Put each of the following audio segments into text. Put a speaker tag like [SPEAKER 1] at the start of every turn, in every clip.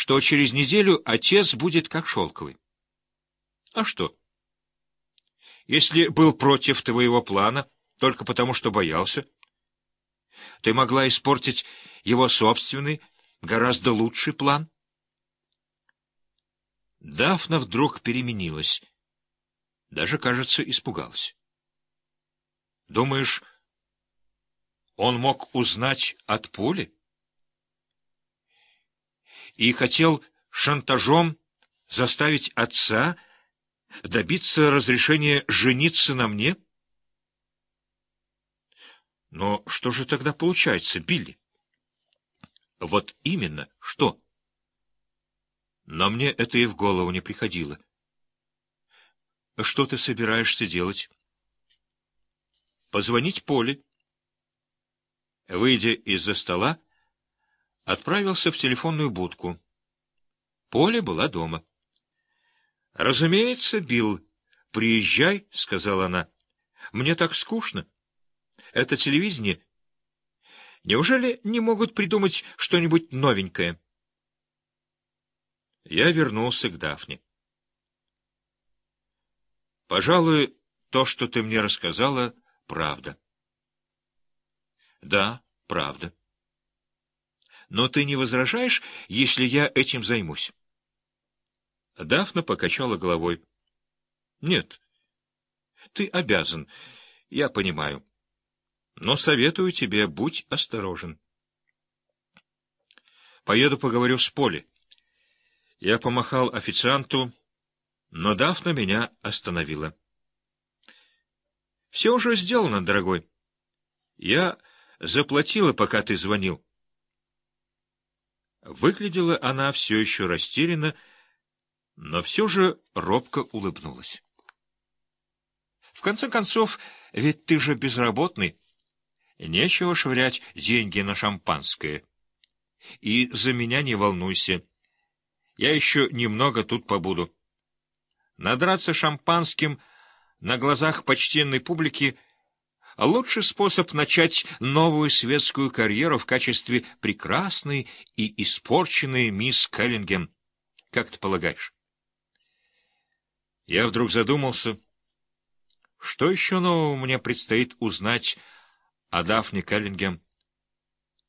[SPEAKER 1] что через неделю отец будет как шелковый. А что? Если был против твоего плана, только потому что боялся, ты могла испортить его собственный, гораздо лучший план. Дафна вдруг переменилась. Даже, кажется, испугалась. Думаешь, он мог узнать от Поли? И хотел шантажом заставить отца добиться разрешения жениться на мне? Но что же тогда получается, Билли? Вот именно, что? Но мне это и в голову не приходило. Что ты собираешься делать? Позвонить Поле. Выйдя из-за стола, отправился в телефонную будку. Поля была дома. — Разумеется, Билл, приезжай, — сказала она. — Мне так скучно. Это телевидение. Неужели не могут придумать что-нибудь новенькое? Я вернулся к Дафне. Пожалуй, то, что ты мне рассказала, правда. Да, правда. Но ты не возражаешь, если я этим займусь? Дафна покачала головой. Нет, ты обязан, я понимаю. Но советую тебе, будь осторожен. Поеду поговорю с Поли. Я помахал официанту, но Дафна меня остановила. — Все уже сделано, дорогой. Я заплатила, пока ты звонил. Выглядела она все еще растерянно, но все же робко улыбнулась. — В конце концов, ведь ты же безработный. Нечего швырять деньги на шампанское. И за меня не волнуйся. Я еще немного тут побуду. Надраться шампанским на глазах почтенной публики — лучший способ начать новую светскую карьеру в качестве прекрасной и испорченной мисс Келлингем. Как ты полагаешь? Я вдруг задумался, что еще нового мне предстоит узнать о Дафне Келлингем,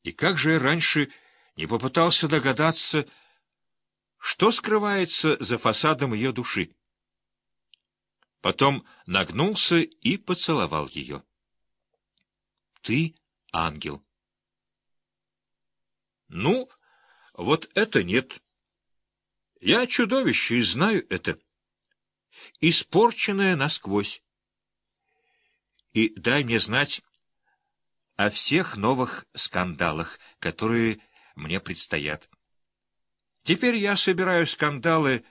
[SPEAKER 1] и как же я раньше не попытался догадаться, что скрывается за фасадом ее души. Потом нагнулся и поцеловал ее. — Ты ангел. — Ну, вот это нет. Я чудовище и знаю это. Испорченное насквозь. И дай мне знать о всех новых скандалах, которые мне предстоят. Теперь я собираю скандалы,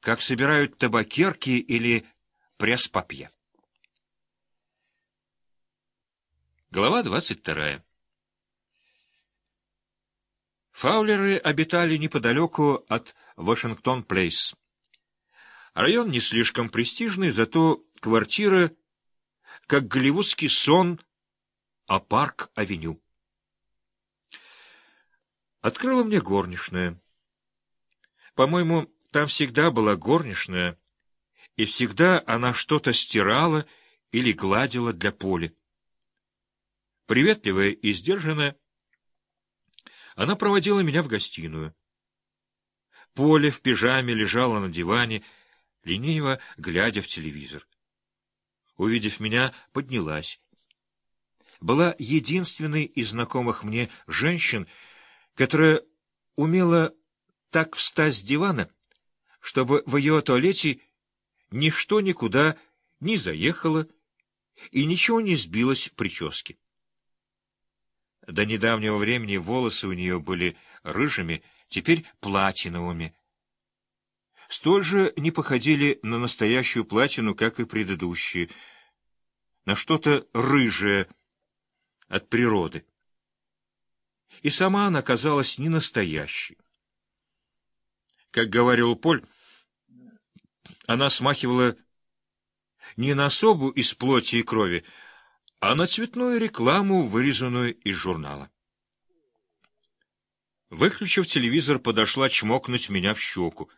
[SPEAKER 1] как собирают табакерки или пресс-папье. Глава двадцать вторая Фаулеры обитали неподалеку от Вашингтон-Плейс. Район не слишком престижный, зато квартира, как голливудский сон, а парк-авеню. Открыла мне горничная. По-моему, там всегда была горничная, и всегда она что-то стирала или гладила для Поли. Приветливая и сдержанная, она проводила меня в гостиную. Поле в пижаме лежала на диване, лениво глядя в телевизор. Увидев меня, поднялась. Была единственной из знакомых мне женщин, которая умела так встать с дивана, чтобы в ее туалете ничто никуда не заехало и ничего не сбилось в прическе. До недавнего времени волосы у нее были рыжими, теперь платиновыми. Столь же не походили на настоящую платину, как и предыдущие, на что-то рыжее от природы. И сама она казалась не настоящей. Как говорил Поль, она смахивала не на особу из плоти и крови, а на цветную рекламу, вырезанную из журнала. Выключив телевизор, подошла чмокнуть меня в щеку.